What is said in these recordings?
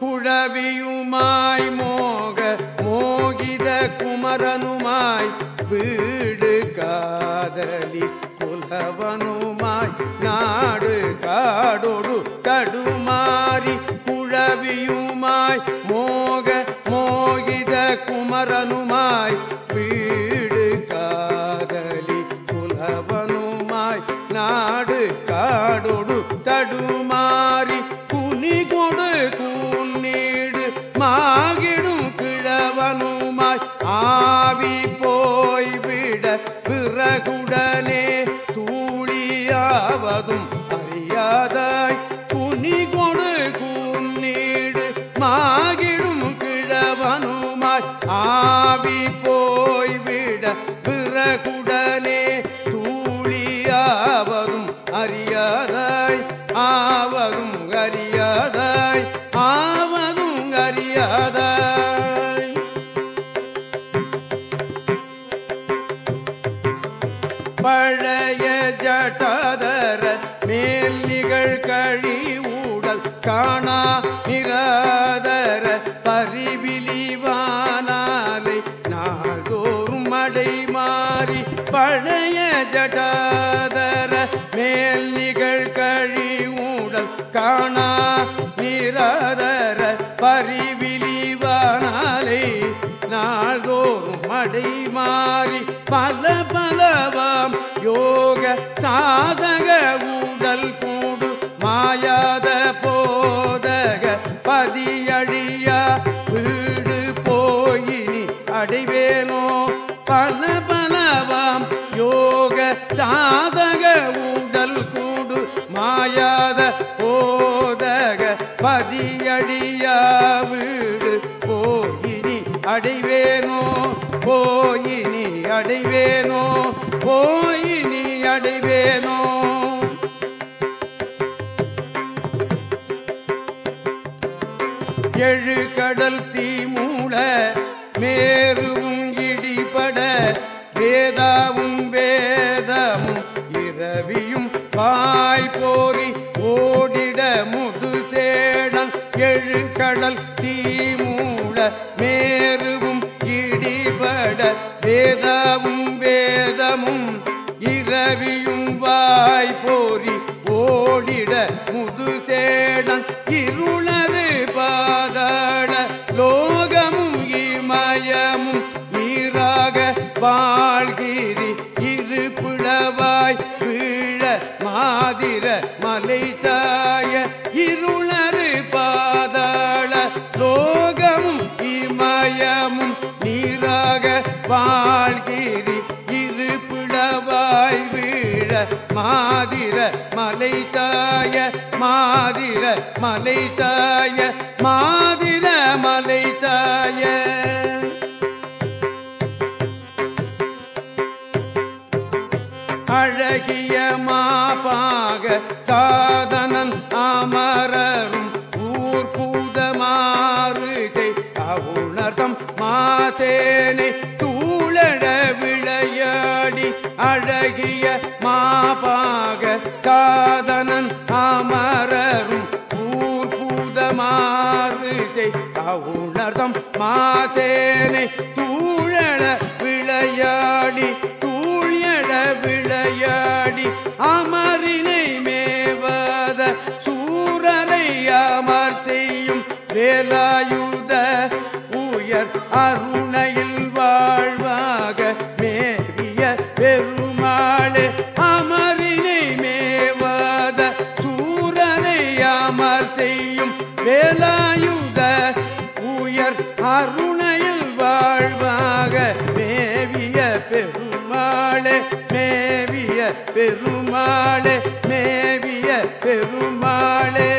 குழவியுமாய் மோக மோகித குமரனுமாய் வீடு காதலி குலவனுமாய் நாடு காடோடு தடுமாறி குழவியுமாய் மோக மோகித குமரனுமாய் ஆவி போய்விட பிறகுடனே தூளியாவதும் அறியாதாய் ஆவதும் அறியாதாய் ஆவதும் அறியாதாய். பழைய ஜட்டாதர மேல் நிகழ்கழி ஊடல் காணா நிராத காணா நிராதர பரிவிலிவானாலை நாள்தோறும் மடை மாறி பல பலவாம் யோக சாதக ஊடல் கூடு மாயாத போதக பதியழியா வீடு போயினி அடைவேனோ? பல பதியடியா வீடு. போயினி அடைவேனோ? போயினி அடைவேனோ? போயினி அடைவேனோ? எழு கடல் தீ மூட மே வேதமும் இரவியும் வாய் போரி ஓடிட முது தேடன் இருளது பாதட லோகமும் இமயமும் நீராக வாழ்கிரி இரு பிளவாய் வீழ மாதிர மலை மாதிர மலை தாய மாதிர மலை தாய மாதிர மலை தாய அழகிய மாபாக சாதனன் அமரரும் ஊர் பூதமாறுகை அவுணர்தம் மாதேனை தூளட விளையாடி அழகிய உணர்தம் மாசேனை தூழல விளையாடி தூழல விளையாடி அமரினை பெருமாளே மேவிய பெருமாளே.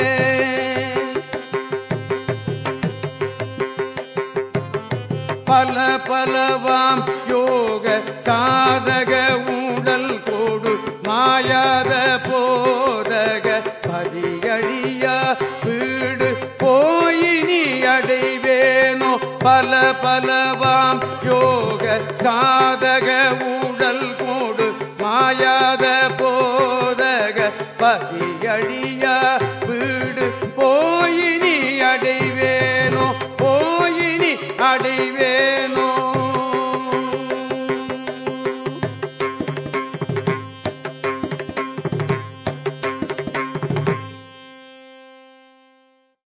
பல பலவாம் யோக சாதக உடல் கோடு மாயாத போதக பதியழியா வீடு போயினி அடைவேனோ? பல பலவாம் யோக சாதக உடல் பதியழியா